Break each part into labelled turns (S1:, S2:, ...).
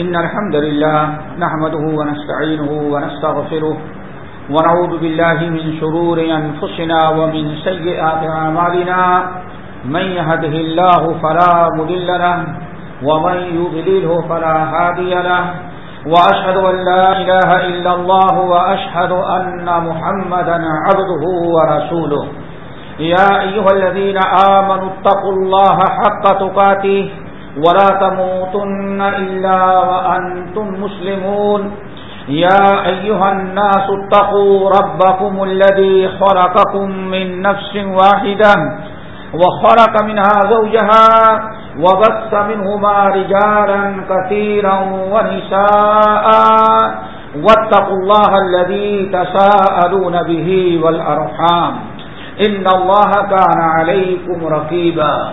S1: إن الحمد لله نحمده ونستعينه ونستغفره ونعوذ بالله من شرور أنفسنا ومن سيئات عمالنا من يهده الله فلا مدل له ومن يضلله فلا هادي له وأشهد أن لا إله إلا الله وأشهد أن محمدا عبده ورسوله يا أيها الذين آمنوا اتقوا الله حق تقاته ولا تموتن إلا وأنتم مسلمون. يا أيها الناس اتقوا ربكم الذي خلقكم من نفس واحدة وخلق منها زوجها وبث منهما رجالا كثيرا ونساء واتقوا الله الذي تساءلون به والأرحام. إن الله كان عليكم رقيبا.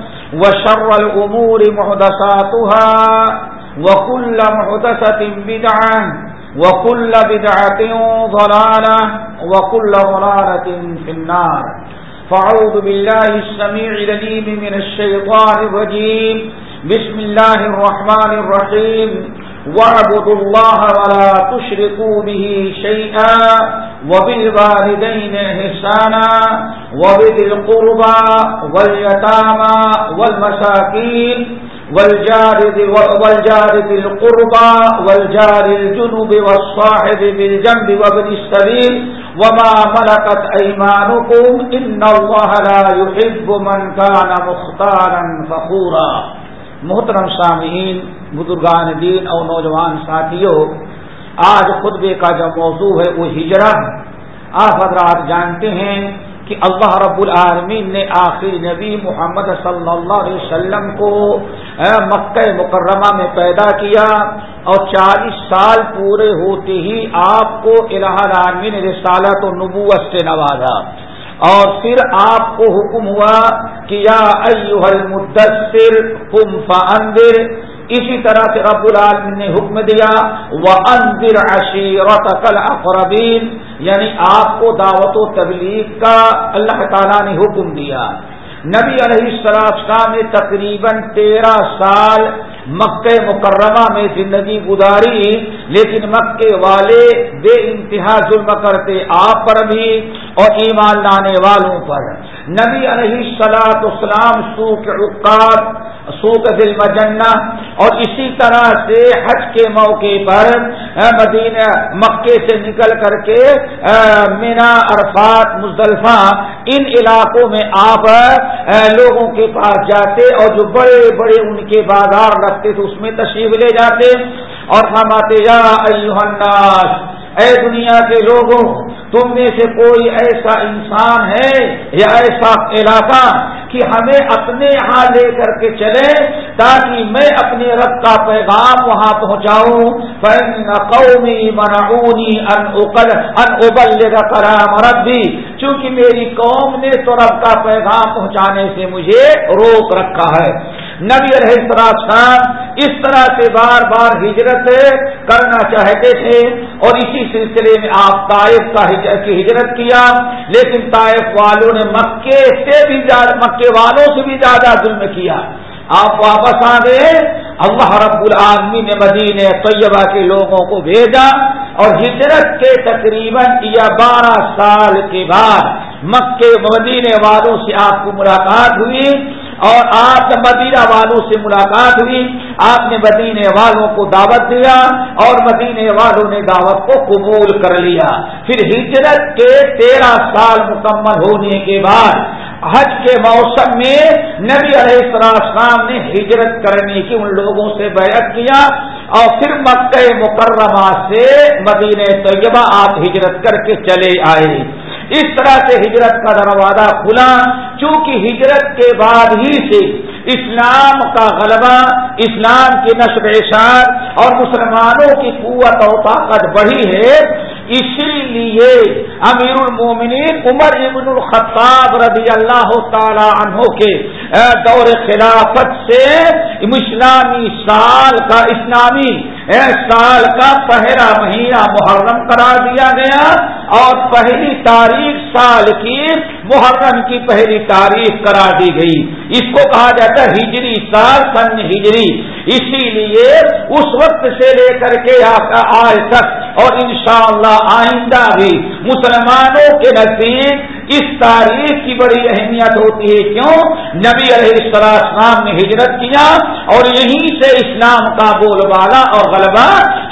S1: وشر الأمور محدثاتها وكل محدثة بدعة وكل بدعة ضلالة وكل ضلالة في النار. فعوذ بالله السميع لليم من الشيطان الرجيم. بسم الله الرحمن الرحيم. واعبدوا الله ولا تشركوا به شيئا وبالوالدين إحسانا وبذي القربى واليتامى والمساكين والجار والجار ذي القربى والجار الجنب والصاحب بالجنب وابن السبيل وما ملكت أيمانكم إن الله لا يحب من كان مختارا فخورا محترم سامعین بزرگان دین اور نوجوان ساتھیوں آج خطبے کا جو موضوع ہے وہ ہجرت آپ حضرات جانتے ہیں کہ اللہ رب العالمین نے آخری نبی محمد صلی اللہ علیہ وسلم کو مکہ مکرمہ میں پیدا کیا اور چالیس سال پورے ہوتے ہی آپ کو الہ العالمین رسالت و نبوت سے نوازا۔ اور پھر آپ کو حکم ہوا کہ یا ایوہ المدثر قم فاندر اسی طرح سے رب العالمین نے حکم دیا وہ اندر عشیرت اقربین یعنی آپ کو دعوت و تبلیغ کا اللہ تعالیٰ نے حکم دیا۔ نبی علیہ السلام نے تقریباً تیرہ سال مکہ مکرمہ میں زندگی گزاری، لیکن مکے والے بے انتہا ظلم کرتے آپ پر بھی اور ایمان لانے والوں پر۔ نبی علیہ سلاط اسلام سوکھ عقاد سوکھ دل مجنہ اور اسی طرح سے حج کے موقع پر مدینہ، مکے سے نکل کر کے مینا، عرفات، مزدلفہ، ان علاقوں میں آپ لوگوں کے پاس جاتے اور جو بڑے بڑے ان کے بازار رکھتے تھے، اس میں تشریف لے جاتے۔ اور فرماتے، یا الناس، اے دنیا کے لوگوں تم میں سے کوئی ایسا انسان ہے یا ایسا علاقہ کہ ہمیں اپنے یہاں لے کر کے چلے تاکہ میں اپنے رب کا پیغام وہاں پہنچاؤں؟ قومی منعونی ان ابل کرام ربی چونکہ میری قوم نے تو رب کا پیغام پہنچانے سے مجھے روک رکھا ہے۔ نبی السلام اس طرح سے بار بار ہجرت کرنا چاہتے تھے اور اسی سلسلے میں آپ طائف کا کی ہجرت کیا۔ لیکن طائف والوں نے مکے سے بھی زیادہ مکے والوں سے بھی زیادہ ظلم کیا۔ آپ واپس آ گئے، اللہ رب العالمی نے مدین طیبہ کے لوگوں کو بھیجا اور ہجرت کے تقریباً یا بارہ سال کے بعد مکے مدینے والوں سے آپ کو ملاقات ہوئی اور آپ نے مدینہ والوں سے ملاقات ہوئی۔ آپ نے مدینے والوں کو دعوت دیا اور مدینے والوں نے دعوت کو قبول کر لیا۔ پھر ہجرت کے تیرہ سال مکمل ہونے کے بعد حج کے موسم میں نبی علیہ السلام نے ہجرت کرنے کی ان لوگوں سے بیعت کیا اور پھر مکہ مکرمہ سے مدینہ طیبہ آپ ہجرت کر کے چلے آئے۔ اس طرح سے ہجرت کا دروازہ کھلا۔ چونکہ ہجرت کے بعد ہی سے اسلام کا غلبہ، اسلام کی نشر اشار اور مسلمانوں کی قوت اور طاقت بڑھی ہے اسی لیے امیر المومنین عمر ابن الخطاب رضی اللہ تعالی عنہ کے دور خلافت سے اسلامی سال کا اسلامی سال کا پہلا مہینہ محرم قرار دیا گیا اور پہلی تاریخ سال کی محرم کی پہلی تاریخ قرار دی گئی۔ اس کو کہا جاتا ہے ہجری سال سن ہجری۔ اسی لیے اس وقت سے لے کر کے آج تک اور انشاءاللہ آئندہ بھی مسلمانوں کے نزدیک اس تاریخ کی بڑی اہمیت ہوتی ہے کیوں؟ نبی علیہ السلام نے ہجرت کیا اور یہیں سے اسلام کا بول بالا اور غلبہ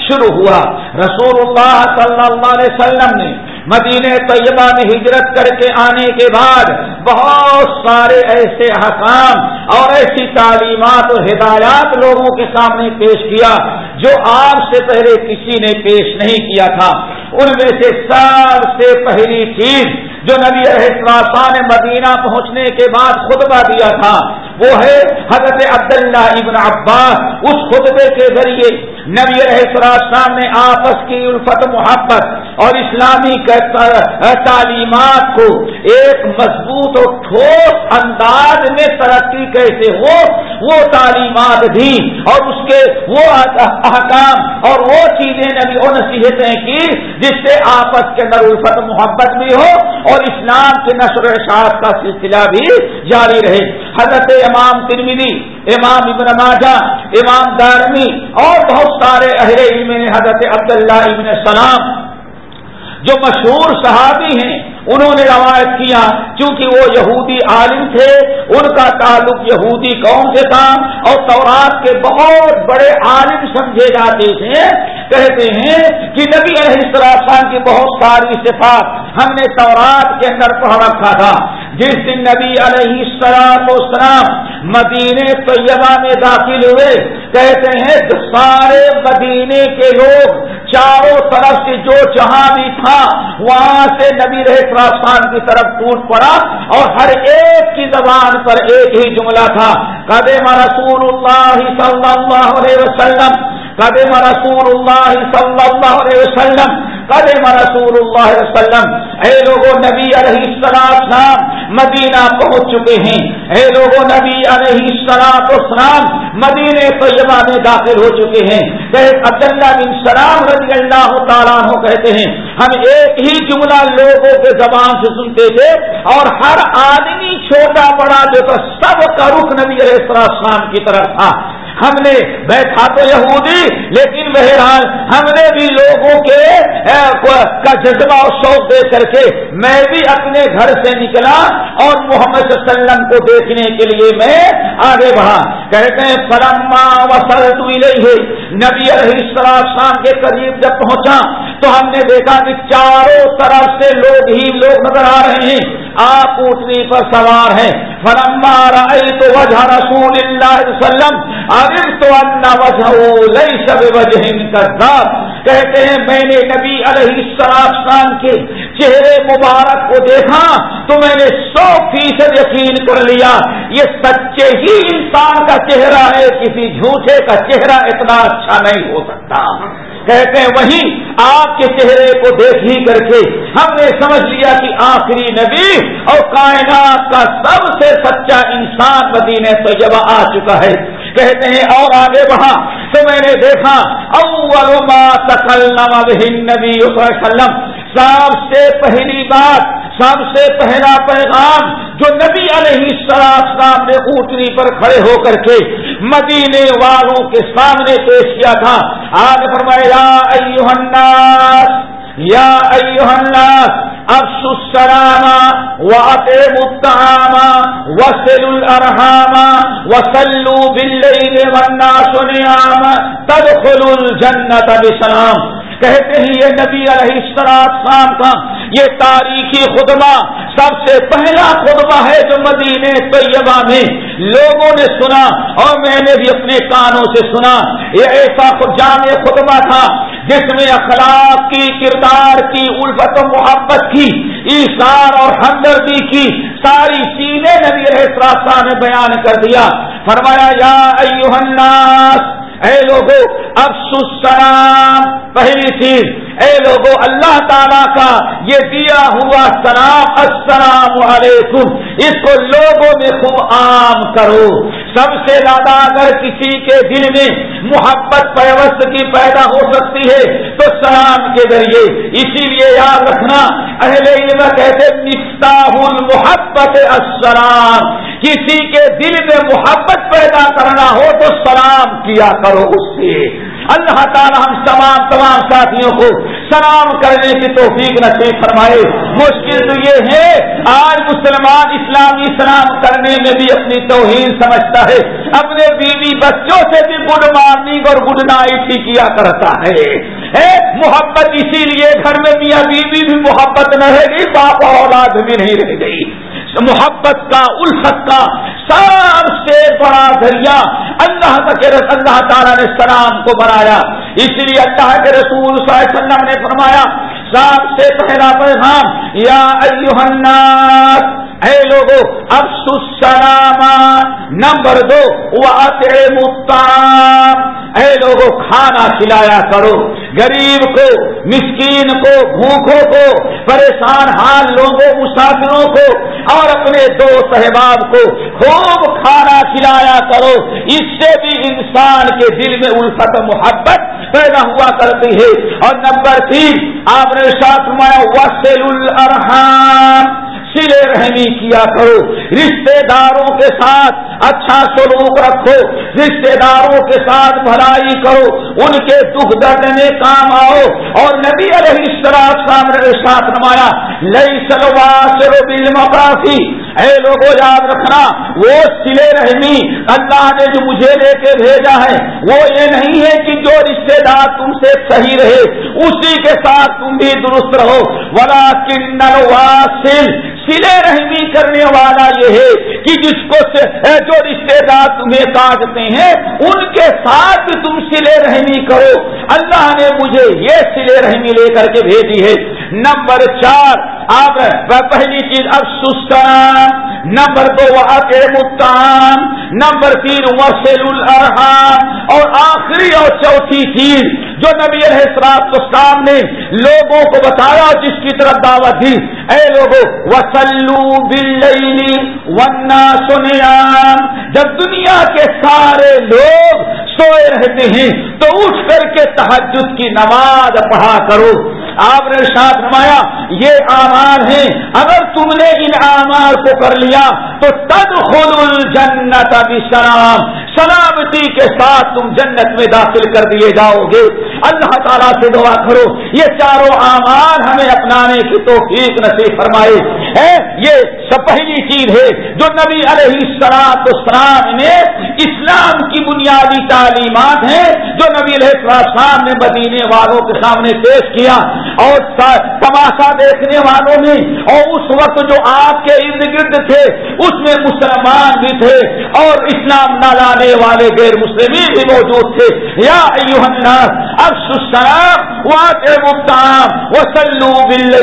S1: شروع ہوا۔ رسول اللہ صلی اللہ علیہ وسلم نے مدینہ طیبہ میں ہجرت کر کے آنے کے بعد بہت سارے ایسے حکام اور ایسی تعلیمات اور ہدایات لوگوں کے سامنے پیش کیا جو آپ سے پہلے کسی نے پیش نہیں کیا تھا۔ ان میں سے سب سے پہلی چیز جو نبی رہا نے مدینہ پہنچنے کے بعد خطبہ دیا تھا وہ ہے حضرت عبداللہ ابن عباس، اس خطبے کے ذریعے نبی السلام نے آپس کی الفت محبت اور اسلامی تعلیمات کو ایک مضبوط اور ٹھوس انداز میں ترقی کیسے ہو، وہ تعلیمات دی اور اس کے وہ احکام اور وہ چیزیں نبی اور نصیحتیں کی جس سے آپس کے اندر الفت محبت بھی ہو اور اسلام کے نشر و اشاعت کا سلسلہ بھی جاری رہے۔ حضرت امام ترمیدی امام ابن ماجہ، امام دارمی اور بہت سارے اہل علم حضرت عبداللہ ابن سلام جو مشہور صحابی ہیں انہوں نے روایت کیا کیونکہ وہ یہودی عالم تھے، ان کا تعلق یہودی قوم سے تھا، اور تورات کے بہت بڑے عالم سمجھے جاتے تھے۔ کہتے ہیں کہ نبی علیہ السلام کی بہت ساری صفات ہم نے تورات کے اندر پڑھ رکھا تھا۔ جس دن نبی علیہ السلام و مدینے طیبہ میں داخل ہوئے، کہتے ہیں سارے مدینے کے لوگ چاروں طرف سے جو جہاں بھی تھا، وہاں سے نبی رہے کی طرف ٹوٹ پڑا اور ہر ایک کی زبان پر ایک ہی جملہ تھا۔ قدم رسول اللہ صلی اللہ علیہ وسلم، قدم رسول اللہ صلی اللہ علیہ وسلم قدم رسول اللہ علیہ وسلم، اے لوگوں نبی علیہ السلام مدینہ پہنچ چکے ہیں۔ اے لوگوں نبی علیہ السلام اسلام مدینے طیبہ میں داخل ہو چکے ہیں۔ عبداللہ بن سلام رضی اللہ تعالیٰ کہتے ہیں، ہم ایک ہی جملہ لوگوں کے زبان سے سنتے تھے اور ہر آدمی چھوٹا بڑا جو تھا، سب کا رخ نبی علیہ السلام کی طرف تھا۔ ہم نے بیٹھا تو یہودی، لیکن بہرحال ہم نے بھی لوگوں کے کا جذبہ اور شوق دے کر کے میں بھی اپنے گھر سے نکلا اور محمد صلی اللہ علیہ وسلم کو دیکھنے کے لیے میں آگے بڑھا۔ کہتے ہیں پرما وسل نبی علیہ السلام کے قریب جب پہنچا تو ہم نے دیکھا کہ چاروں طرف سے لوگ ہی لوگ نظر آ رہے ہیں۔ آپ اٹھنی پر سوار ہیں۔ فرما رائے تو وجہ رسول اللہ وسلم ابھی تو اللہ وجہ لئی سب وجہ کہتے ہیں، میں نے نبی علیہ السلام کے چہرے مبارک کو دیکھا تو میں نے سو فیصد یقین کر لیا۔ یہ سچے ہی انسان کا چہرہ ہے، کسی جھوٹے کا چہرہ اتنا اچھا نہیں ہو سکتا۔ کہتے ہیں، وہی آپ کے چہرے کو دیکھ ہی کر کے ہم نے سمجھ لیا کہ آخری نبی اور کائنات کا سب سے سچا انسان مدینے طیبہ آ چکا ہے۔ کہتے ہیں، اور آگے بڑھا۔ تو میں نے دیکھا، اول ما تکلم به النبی صلی اللہ علیہ وسلم۔ سب سے پہلی بات سب سے پہلا پیغام جو نبی علیہ السلام نے اونٹنی پر کھڑے ہو کر کے مدینے والوں کے سامنے پیش کیا تھا۔ آج فرمایا الناس، یا ایوہ الناس افس السلام وعطیم الطعام وصل الارحام وصلو باللیل والناس نیام تدخل الجنت بسلام۔ کہتے ہیں، یہ نبی علیہ شام کا یہ تاریخی خطبہ سب سے پہلا خطبہ ہے جو مدینے طیبہ میں لوگوں نے سنا اور میں نے بھی اپنے کانوں سے سنا۔ یہ ایسا جامع خطبہ تھا جس میں اخلاق کی، کردار کی، الفت و محبت کی ایشار اور ہمدردی کی ساری چیزیں نبی راستہ نے بیان کر دیا۔ فرمایا، یا ایوہ الناس اے لوگو، افسوس سلام پہلی چیز اے لوگو، اللہ تعالیٰ کا یہ دیا ہوا سلام، السلام علیکم۔ اس کو لوگوں میں خوب عام کرو۔ سب سے زیادہ اگر کسی کے دل میں محبت پیوست کی پیدا ہو سکتی ہے، تو سلام کے ذریعے۔ اسی لیے یاد رکھنا، اہل علم کہتے مفتاح المحبت السلام۔ کسی کے دل میں محبت پیدا کرنا ہو تو سلام کیا کرو اس سے۔ اللہ تعالیٰ ہم تمام تمام ساتھیوں کو سلام کرنے کی توفیق نصیب فرمائے۔ مشکل تو یہ ہے، آج مسلمان اسلامی سلام کرنے میں بھی اپنی توہین سمجھتا ہے۔ اپنے بیوی بچوں سے بھی گڈ مارننگ اور گڈ نائٹ ہی کیا کرتا ہے۔ محبت اسی لیے گھر میں میاں بیوی بھی محبت نہ رہے گی باپ اولاد بھی نہیں رہ گئی۔ محبت کا، الفت کا سب سے بڑا ذریعہ اللہ کے اللہ تعالیٰ نے سلام کو بنایا۔ اس لیے اللہ کے رسول صلی اللہ علیہ وسلم نے فرمایا سب سے پہلا پیغام، یا الناس، اے لوگو اب سلام نمبر دو وہ اے لوگوں کھانا کھلایا کرو، غریب کو، مسکین کو بھوکوں کو، پریشان حال لوگوں، مسافروں کو، اور اپنے دوست احباب کو، خوب کھانا کھلایا کرو، اس سے بھی انسان کے دل میں الفت محبت پیدا ہوا کرتی ہے۔ اور نمبر تین، آپ نے ساتھ میں وسیل الرحان سلے رحمی کیا کرو رشتے داروں کے ساتھ اچھا سلوک رکھو۔ رشتے داروں کے ساتھ بھلائی کرو، ان کے دکھ درد میں کام آؤ۔ اور نبی علیہ السلام سامنے ساتھ نمایا لئی سلوا سرو بل مقافی اے لوگوں یاد رکھنا، وہ سلے رحمی اللہ نے جو مجھے لے کے بھیجا ہے، وہ یہ نہیں ہے کہ جو رشتے دار تم سے صحیح رہے، اسی کے ساتھ تم بھی درست رہو۔ ولا کنل واسل سلے رحمی کرنے والا یہ ہے کہ جس کو جو رشتے دار تمہیں کاٹتے ہیں، ان کے ساتھ بھی تم سلے رحمی کرو۔ اللہ نے مجھے یہ سلے رحمی لے کر کے بھیجی ہے۔ نمبر چار، آپ پہلی چیز اب سستان نمبر دو متان نمبر تین وسیل الرحان اور آخری اور چوتھی چیز، جو نبی الحسرات کو سامنے لوگوں کو بتایا، جس کی طرف دعوت دی۔ اے لوگوں وسلو بل ورنہ سنیام جب دنیا کے سارے لوگ سوئے رہتے ہیں، تو اٹھ کر کے تحجد کی نماز پڑھا کرو۔ آپ نے ساتھ نمایا یہ آمار ہیں۔ اگر تم نے ان آمار کو کر لیا، تو تد خود الجنت ابھی سلام سلامتی کے ساتھ تم جنت میں داخل کر دیے جاؤ گے۔ اللہ تعالیٰ سے دعا کرو، یہ چاروں آمار ہمیں اپنانے کی توفیق نصیب فرمائے۔ یہ سب پہلی چیز ہے جو نبی علیہ السلام السلام نے اسلام کی بنیادی تعلیمات ہیں، جو نبی علیہ السلام نے مدینے والوں کے سامنے پیش کیا اور تماشا دیکھنے والوں میں، اور اس وقت جو آپ کے ارد گرد تھے، اس میں مسلمان بھی تھے اور اسلام نہ لانے والے غیر مسلم بھی موجود تھے۔ یا وسلو بل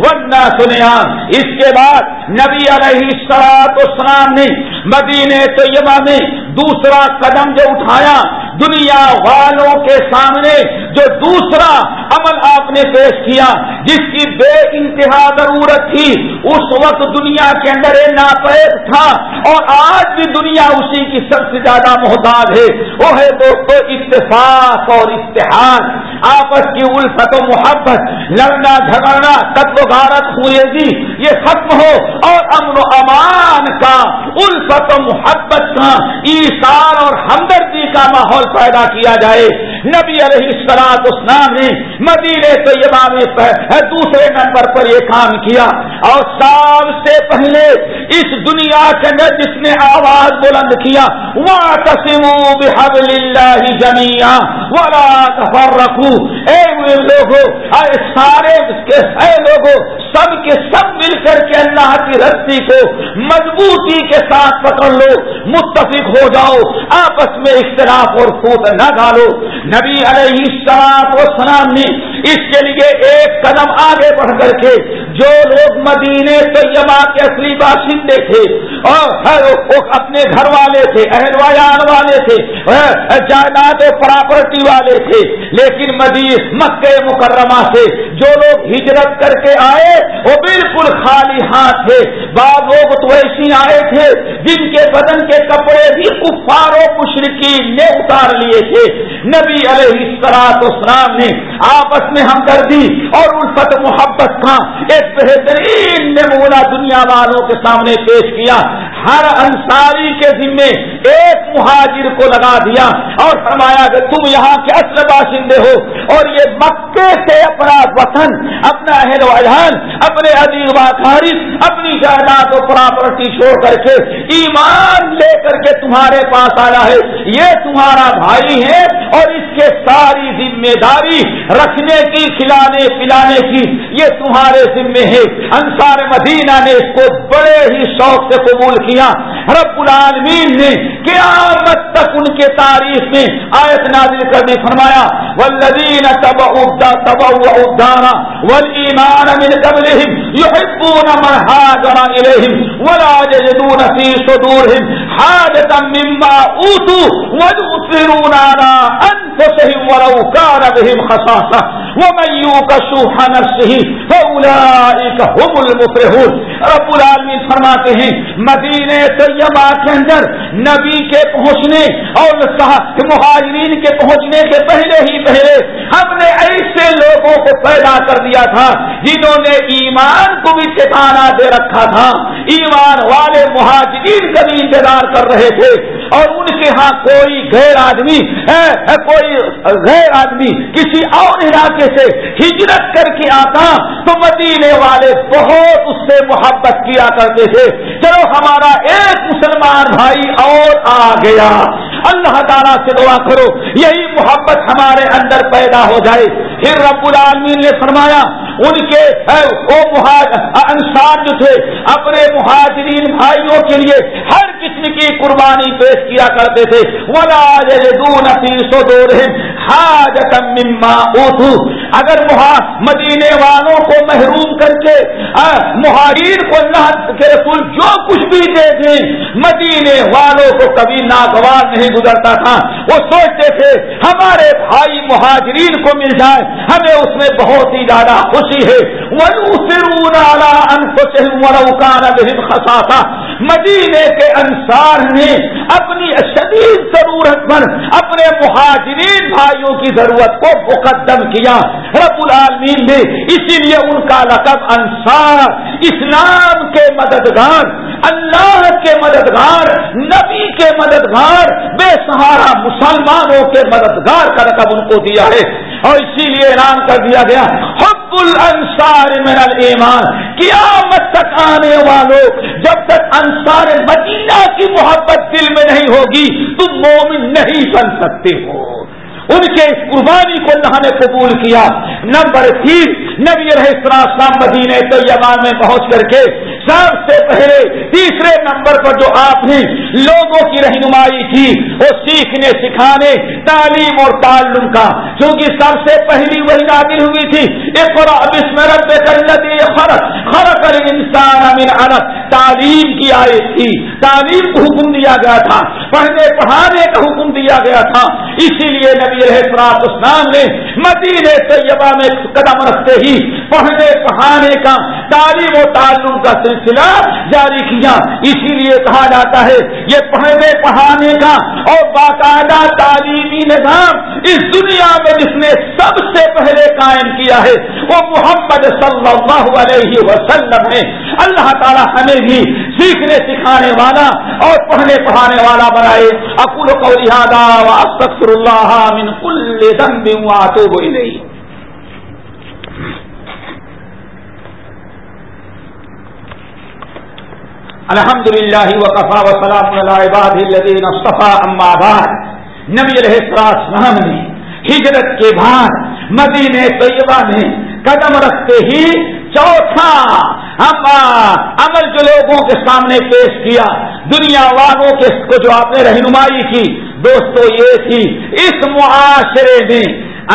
S1: ورنہ سنیا اس کے بعد نبی علیہ السلاط اسلام نے مدینے طیبہ میں دوسرا قدم جو اٹھایا دنیا والوں کے سامنے جو دوسرا عمل آپ نے پیش کیا، جس کی بے انتہا ضرورت تھی، اس وقت دنیا کے اندر ناپید تھا اور آج بھی دنیا اسی کی سب سے زیادہ محتاج ہے۔ وہ ہے دوستو، اتفاق اور اتحاد۔ آپس کی الفت و محبت، لڑنا، جھگڑنا تتو غارت ہوئے گی یہ ختم ہو اور امن و امان کا، الفت و محبت کا ایسار اور ہمدردی کا ماحول پیدا کیا جائے۔ نبی علیہ السلاط اسلام نے مدینے طیبہ میں دوسرے نمبر پر یہ کام کیا۔ اور سال سے پہلے اس دنیا کے اندر جس نے آواز بلند کیا وہ تسیم بحبل اللہ جمیا ولا تفرقوا اے لوگوں اے سارے اے لوگوں سب کے سب مل کر کے اللہ کی رسی کو مضبوطی کے ساتھ پکڑ لو، متفق ہو جاؤ، آپس میں اختلاف اور پھوٹ نہ ڈالو۔ نبی علیہ السلام و سلام نے اس کے لیے ایک قدم آگے بڑھ کر کے جو لوگ مدینے طیبہ کے اصلی باشندے تھے اور اپنے گھر والے تھے، اہل ویان والے تھے، جائیداد پراپرٹی والے تھے، لیکن مدین مکہ مکرمہ سے جو لوگ ہجرت کر کے آئے وہ بالکل خالی ہاتھ تھے بعض لوگ تو ایسی آئے تھے جن کے بدن کے کپڑے بھی کفاروں مشرقی نے اتار لیے تھے۔ نبی علیہ السلاط اسلام نے آپس میں ہمدردی اور الفت محبت کا ایک بہترین نمونہ دنیا والوں کے سامنے پیش کیا۔ ہر انصاری کے ذمے ایک مہاجر کو لگا دیا اور فرمایا کہ تم یہاں کے اصل باشندے ہو اور یہ مکے سے اپنا وطن، اپنا اہل وجہان اپنے عزیز باخاری اپنی جائیداد و پراپرٹی چھوڑ کر کے ایمان لے کر کے تمہارے پاس آیا ہے۔ یہ تمہارا بھائی ہے اور اس کے ساری ذمہ داری رکھنے کی، کھلانے، پلانے کی، یہ تمہارے ذمے ہے۔ انصار مدینہ نے اس کو بڑے ہی شوق سے قبول کیا۔ رب العالمین نے قیامت تک ان کے تاریخ میں آیت نازل کر نے فرمایا والذین تبعوا تبعوا الدار والایمان من قبلهم يحبون من هاجر اليهم ولا يجدون في صدورهم حاجة مما اوتوا ويؤثرون على انفسهم ولو كان بهم خصاصة ومن يوق شوح نفسه فاولئك هم المفلحون رب العالمین فرماتے ہیں، مدینے طیبہ کے اندر نبی کے پہنچنے اور مہاجرین کے پہنچنے کے پہلے ہی پہلے ہم نے ایسے لوگوں کو پیدا کر دیا تھا جنہوں نے ایمان کو بھی ٹھکانا دے رکھا تھا۔ ایمان والے مہاجرین کا بھی انتظار کر رہے تھے۔ اور ان کے ہاں کوئی غیر آدمی کوئی غیر آدمی کسی اور علاقے سے ہجرت کر کے آتا تو مدینے والے بہت اس سے محبت کیا کرتے تھے۔ چلو ہمارا ایک مسلمان بھائی اور آ گیا۔ اللہ تعالیٰ سے دعا کرو، یہی محبت ہمارے اندر پیدا ہو جائے۔ پھر رب العالمین نے فرمایا، ان کے وہ انسان جو تھے، اپنے مہاجرین بھائیوں کے لیے ہر قسم کی قربانی پیش کیا کرتے تھے۔ ولا دون سو دو حاجت مما اوتو اگر مدینے والوں کو محروم کر کے مہاجر کو اللہ کے رسول جو کچھ بھی دے دیں، مدینے والوں کو کبھی ناگوار نہیں گزرتا تھا۔ وہ سوچتے تھے، ہمارے بھائی مہاجرین کو مل جائے، ہمیں اس میں بہت ہی زیادہ خوشی ہے۔ خساسا مدینے کے انصار نے اپنی شدید ضرورت پر اپنے مہاجرین بھائیوں کی ضرورت کو مقدم کیا۔ رب العالمین نے اسی لیے ان کا لقب انصار، اسلام کے مددگار، اللہ کے مددگار، نبی کے مددگار، بے سہارا مسلمانوں کے مددگار کا رقب ان کو دیا ہے۔ اور اسی لیے اعلان کر دیا گیا، حب الانصار من الایمان، قیامت تک آنے والوں، جب تک انصار مدینہ کی محبت دل میں نہیں ہوگی، تم مومن نہیں بن سکتے ہو۔ ان کے اس قربانی کو اللہ نے قبول کیا۔ نمبر تین نبی السلام مدینے طیبہ میں پہنچ کر کے سب سے پہلے تیسرے نمبر پر جو آپ نے لوگوں کی رہنمائی کی، وہ سیکھنے، سکھانے، تعلیم اور تعلم کا۔ کیونکہ سب سے پہلی وہی نادل ہوئی تھی انسان تعلیم کی آئی تھی۔ تعلیم کو حکم دیا گیا تھا۔ پڑھنے، پڑھانے کا حکم دیا گیا تھا۔ اسی لیے نبی رہے اسلام نے مدینے طیبہ میں قدم رکھتے ہی پڑھنے، پڑھانے کا تعلیم و تعلم کا سلسلہ جاری کیا۔ اسی لیے کہا جاتا ہے، یہ پڑھنے، پڑھانے کا اور باقاعدہ تعلیمی نظام اس دنیا میں جس نے سب سے پہلے قائم کیا ہے، وہ محمد صلی اللہ علیہ وسلم ہے اللہ تعالیٰ ہمیں بھی سیکھنے، سکھانے والا اور پڑھنے، پڑھانے والا بنائے۔ اکول کو لہٰذا اللہ من کل دم تو وہی نہیں الحمد للہ وقفا وسلام الدین صفا اما بعد۔ نبی علیہ السلام نے ہجرت کے بعد مدینہ طیبہ میں قدم رکھتے ہی چوتھا عمل جو لوگوں کے سامنے پیش کیا، دنیا والوں کے کو جو آپ نے رہنمائی کی، دوستو یہ تھی، اس معاشرے میں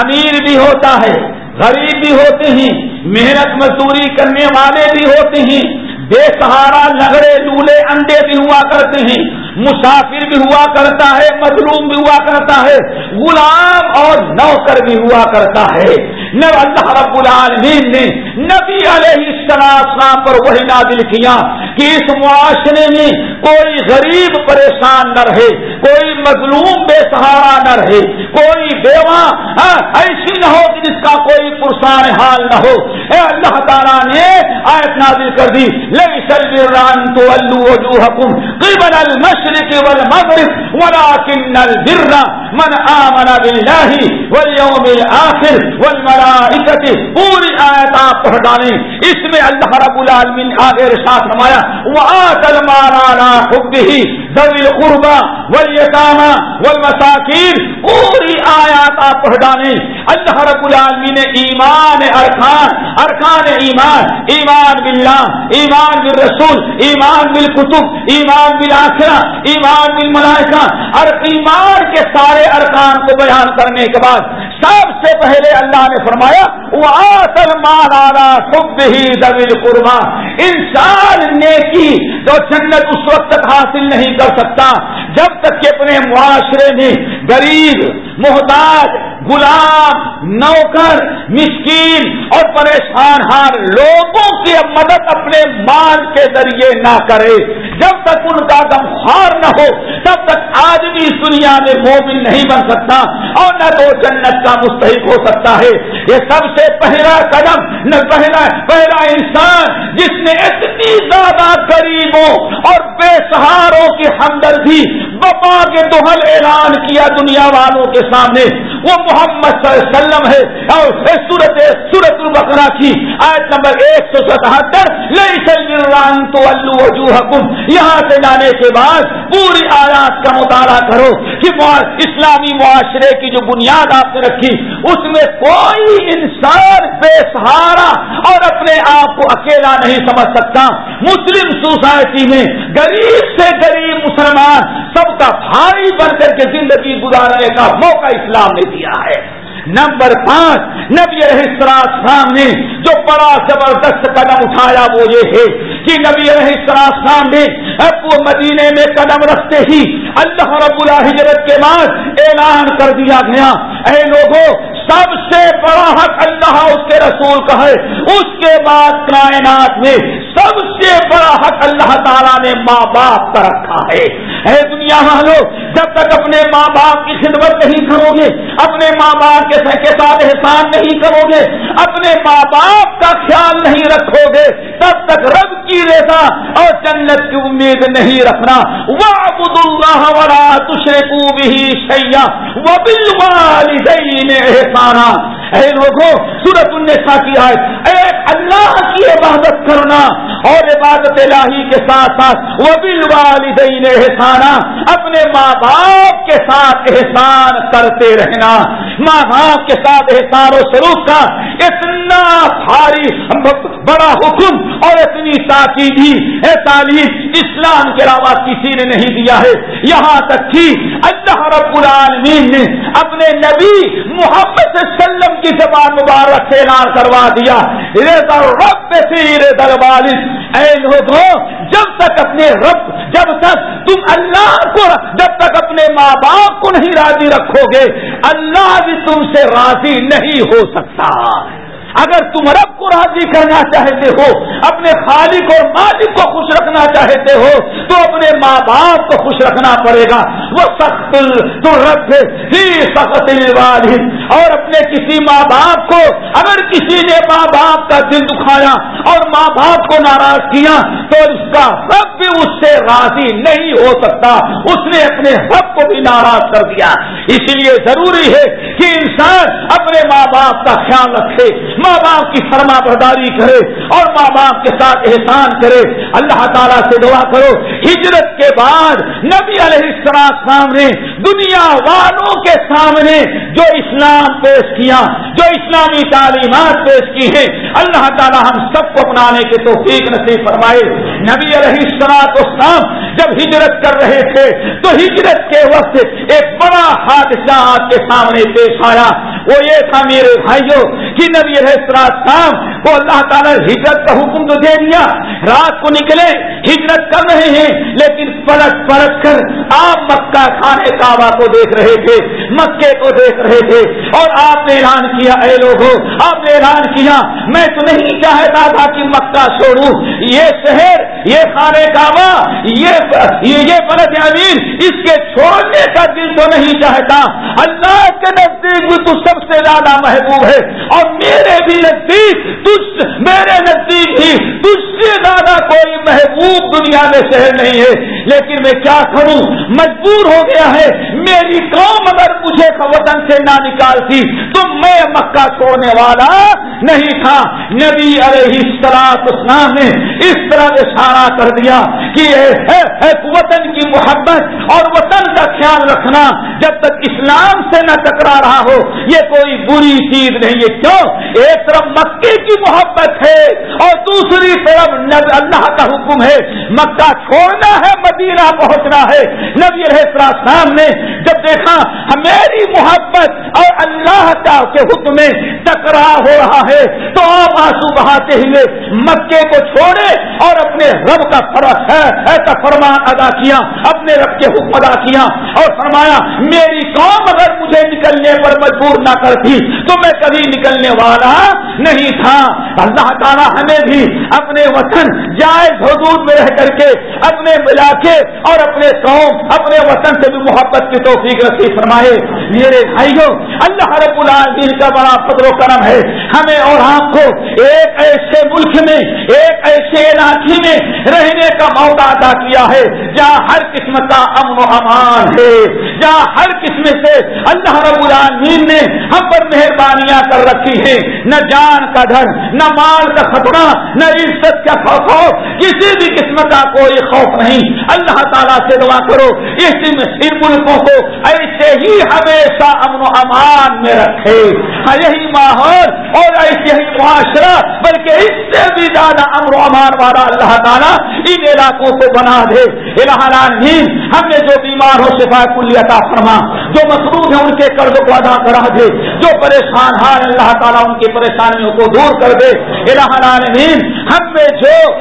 S1: امیر بھی ہوتا ہے، غریب بھی ہوتے ہیں، محنت مزدوری کرنے والے بھی ہوتے ہیں بے سہارا لگڑے لولے انڈے بھی ہوا کرتے ہیں، مسافر بھی ہوا کرتا ہے، مظلوم بھی ہوا کرتا ہے، غلام اور نوکر بھی ہوا کرتا ہے۔ اللہ رب العالمین نے نبی علیہ السلام پر وہی نادل کیا کہ اس معاشرے میں کوئی غریب پریشان نہ رہے، کوئی مظلوم بے سہارا نہ رہے، کوئی بیوہ ہاں، ایسی نہ ہو کہ جس کا کوئی پرسان حال نہ ہو۔ اے اللہ تعالیٰ نے آیت نازل کر دی لئی سلان تو الحکم قبل المشرق والمغرب ولكن البر من آمن بالله واليوم الآخر والملائكة پوری آیت آپ پڑھ ڈالیں۔ اس میں اللہ رب العالمین آگے رشاط نمایا وآت المال على حبه ذوی القربى والیتامى والمساکین پوری آیات آپ پڑھ ڈالیں۔ اللہ رب العالمین نے ایمان ارکان ارکان ایمان ایمان باللہ، ایمان بالرسول، ایمان بالکتب، ایمان بالآخرہ، ایمان بالملائکہ اور ایمان کے سارے ارکان کو بیان کرنے کے بعد سب سے پہلے اللہ نے فرمایا وہ آسل مانا خود ہی دبل قربا انسان نیکی جو جنت اس وقت تک حاصل نہیں کر سکتا، جب تک کہ اپنے معاشرے میں غریب محتاج، غلام، نوکر، مسکین اور پریشان ہار لوگوں کی مدد اپنے مال کے ذریعے نہ کرے۔ جب تک ان کا دم ہار نہ ہو، تب تک آدمی اس دنیا میں مومن نہیں بن سکتا اور نہ تو جنت کا مستحق ہو سکتا ہے۔ یہ سب سے پہلا قدم، نہ پہلا پہلا انسان جس نے اتنی زیادہ غریبوں اور بے سہاروں کی ہمدردی بپا کے دوہل اعلان کیا دنیا والوں کے سامنے۔ وہ محمد صلی اللہ علیہ وسلم ہے۔ اور سورت سورت البقرا کی آیت نمبر ایک سو ستہتر تو حکم یہاں سے جانے کے بعد پوری آیات کا مطالعہ کرو کہ اسلامی معاشرے کی جو بنیاد آپ نے رکھی، اس میں کوئی انسان بے سہارا اور اپنے آپ کو اکیلا نہیں سمجھ سکتا۔ مسلم سوسائٹی میں غریب سے غریب مسلمان، سب کا بھائی بن کر کے زندگی گزارنے کا موقع اسلام نے دیا ہے۔ نمبر پانچ، نبی السلام نے جو بڑا زبردست قدم اٹھایا وہ یہ ہے کہ نبی السلام نے وہ مدینے میں قدم رکھتے ہی اللہ رب الحجرت کے بعد اعلان کر دیا گیا۔ اے لوگوں سب سے بڑا حق اللہ اس کے رسول کا ہے۔ اس کے بعد کائنات میں سب سے بڑا حق اللہ تعالیٰ نے ماں باپ کا رکھا ہے۔ اے دنیا والوں جب تک اپنے ماں باپ کی خدمت نہیں کرو گے، اپنے ماں باپ کے ساتھ احسان نہیں کرو گے، اپنے ماں باپ کا خیال نہیں رکھو گے، تب تک رب کی رضا اور جنت کی امید نہیں رکھنا۔ وہ ابود اللہ والا تشرے کو بھی سیا وہ بل والدین احسانہ اے لوگوں سورت النساء کی آئے ایک اللہ کی عبادت کرنا اور عبادت الہی کے ساتھ ساتھ وہ بل والدین احسانہ اپنے ماں باپ کے ساتھ احسان کرتے رہنا۔ ماں باپ کے ساتھ احسان و سلوک کا اتنا بھاری بڑا حکم اور اتنی تاکیدی تعلیم اسلام کے علاوہ کسی نے نہیں دیا ہے۔ یہاں تک کہ اللہ رب العالمین نے اپنے نبی محمد صلی اللہ علیہ وسلم کی زبان مبارک سے اعلان کروا دیا۔ رب سے دربار اے لوگوں، جب تک اپنے رب جب تک تم اللہ کو جب تک اپنے ماں باپ کو نہیں راضی رکھو گے، اللہ بھی تم سے راضی نہیں ہو سکتا۔ اگر تم رب کو راضی کرنا چاہتے ہو، اپنے خالق اور مالک کو خوش رکھنا چاہتے ہو، تو اپنے ماں باپ کو خوش رکھنا پڑے گا۔ وہ سخت رب ہی سخت اور اپنے کسی ماں باپ کو، اگر کسی نے ماں باپ کا دل دکھایا اور ماں باپ کو ناراض کیا، تو اس کا رب بھی اس سے راضی نہیں ہو سکتا۔ اس نے اپنے حق کو بھی ناراض کر دیا۔ اسی لیے ضروری ہے کہ انسان اپنے ماں باپ کا خیال رکھے۔ ماں باپ کی فرما برداری کرے اور ماں باپ کے ساتھ احسان کرے۔ اللہ تعالیٰ سے دعا کرو، ہجرت کے بعد نبی علیہ السلام سامنے، دنیا والوں کے سامنے جو اسلام پیش کیا، جو اسلامی تعلیمات پیش کی ہیں، اللہ تعالیٰ ہم سب کو اپنانے کے توفیق نصیب فرمائے۔ نبی علیہ السلام اسلام جب ہجرت کر رہے تھے، تو ہجرت کے وقت ایک بڑا حادثہ آپ کے سامنے پیش آیا۔ وہ یہ تھا میرے بھائیوں کہ نبی شام وہ اللہ تعالیٰ نے ہجرت کا حکم تو دے دیا۔ رات کو نکلے، ہجرت کر رہے ہیں، لیکن پلٹ پلٹ کر آپ مکہ کھانے کعبہ کو دیکھ رہے تھے، مکے کو دیکھ رہے تھے۔ اور آپ نے اعلان کیا، اے لوگوں، آپ نے اعلان کیا، میں تو نہیں چاہتا تھا کہ مکہ چھوڑوں۔ یہ شہر، یہ خانے کعبہ، یہ یہ بلد امین، اس کے چھوڑنے کا دل تو نہیں چاہتا۔ اللہ کے نزدیک بھی تو سب سے زیادہ محبوب ہے۔ اور میرے بھی نزدیک میرے نزدیک بھی تجھ کوئی محبوب دنیا میں شہر نہیں ہے، لیکن میں کیا کروں؟ مجبور ہو گیا ہے۔ میری قوم اگر مجھے وطن سے نہ نکالتی، تو میں مکہ چھوڑنے والا نہیں تھا۔ نبی علیہ السلام اسلام نے اس طرح اشارہ کر دیا کہ وطن کی محبت اور وطن کا خیال رکھنا جب تک اسلام سے نہ ٹکرا رہا ہو، یہ کوئی بری چیز نہیں ہے۔ کیوں؟ ایک طرف مکے کی محبت ہے اور دوسری طرف اللہ کا حکم ہے، مکہ چھوڑنا ہے، مدینہ پہنچنا ہے۔ نبی السلام نے جب دیکھا میری محبت اور اللہ کا کے حکم میں ٹکرا ہو رہا ہے۔ تو آپ آنسو بہاتے ہوئے مکے کو چھوڑے اور اپنے رب کا ہے ایسا فرمان ادا کیا، اپنے رب کے حکم ادا کیا اور فرمایا، میری قوم اگر مجھے نکلنے پر مجبور نہ کرتی تو میں کبھی نکلنے والا نہیں تھا۔ اللہ تعالیٰ ہمیں بھی اپنے وطن جائز حدود میں رہ کر کے، اپنے علاقے اور اپنے قوم، اپنے وطن سے بھی محبت کی توفیق رسی فرمائے۔ میرے بھائیوں، اللہ رب العالمین کا بڑا فضل و کرم ہے۔ ہمیں اور آپ کو ایک ایسے ملک میں، ایک ایسے علاقے میں رہنے کا موقع ادا کیا ہے۔ جہاں ہر قسم کا امن و امان ہے، جہاں ہر قسم سے اللہ رب العالمین نے ہم پر مہربانیاں کر رکھی ہیں۔ نہ جان کا ڈر نہ مال کا خطرہ، نہ عزت کا خوف کسی بھی قسم کا کوئی خوف نہیں۔ اللہ تعالیٰ سے دعا کرو، اس ان ملکوں کو ایسے ہی ہمیشہ امن و امان میں رکھے۔ ہاں، یہی ماحول اور ایسے ہی معاشرہ، بلکہ اس سے بھی زیادہ امن و امان والا اللہ تعالیٰ ان علاقوں کو بنا دے۔ العالمین ہم نے جو بیمار ہو شفا کلی عطا فرما، جو مصروف ہے ان کے قرض کو ادا کرا دے، جو پریشان ہار اللہ تعالیٰ ان کی پریشانیوں کو دور کر دے۔ العالمین ہم میں جو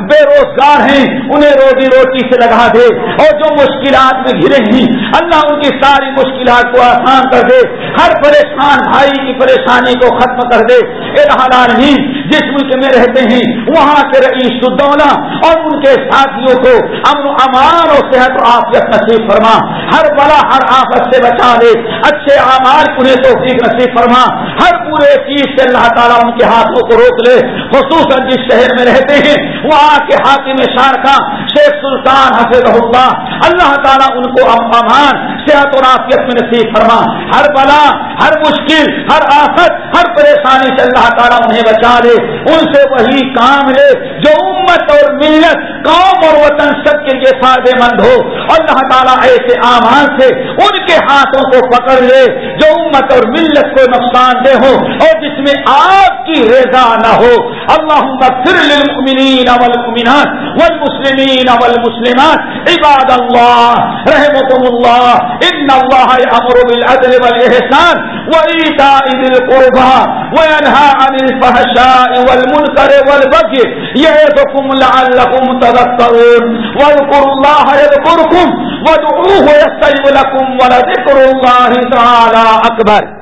S1: بے روزگار ہیں، انہیں روزی روٹی سے لگا دے۔ اور جو مشکلات میں گھرے ہیں، اللہ ان کی ساری مشکلات کو آسان کر دے۔ ہر پریشان بھائی کی پریشانی کو ختم کر دے۔ العالمین جس ملک میں رہتے ہیں، وہاں کے رئیس الدولہ اور ان کے ساتھیوں کو امن و امان اور صحت و عافیت نصیب فرما۔ ہر بڑا ہر آفت سے بچا دے اچھے اعمال انہیں توفیق نصیب فرما۔ ہر پورے چیز سے اللہ تعالیٰ ان کے ہاتھوں کو روک لے۔ خصوصاً جس شہر میں رہتے ہیں، وہاں کے حاکم شارکا شیخ سلطان حفظ اللہ اللہ تعالیٰ ان کو امان، صحت اور آفیت میں نصیب فرما۔ ہر بلا، ہر مشکل، ہر آفت، ہر پریشانی سے اللہ تعالیٰ انہیں بچا لے۔ ان سے وہی کام لے جو امت اور ملت، قوم اور وطن سب کے لیے فائدے مند ہو۔ اللہ تعالیٰ ایسے امان سے ان کے ہاتھوں کو پکڑ لے جو امت اور ملت کو نقصان دہ ہو اور جس میں آپ کی رضا نہ ہو۔ اللہ پھر للمؤمنین والمؤمنات والمسلمین والمسلمات عباد اللہ رحمكم اللہ ان اللہ امر بالعدل والاحسان وإيتاء ذي القربى وينهى عن الفحشاء والمنكر والبغي يعظكم لعلكم تذكرون واذكروا الله يذكركم وادعوه يستجب لكم ولذكر الله تعالى أكبر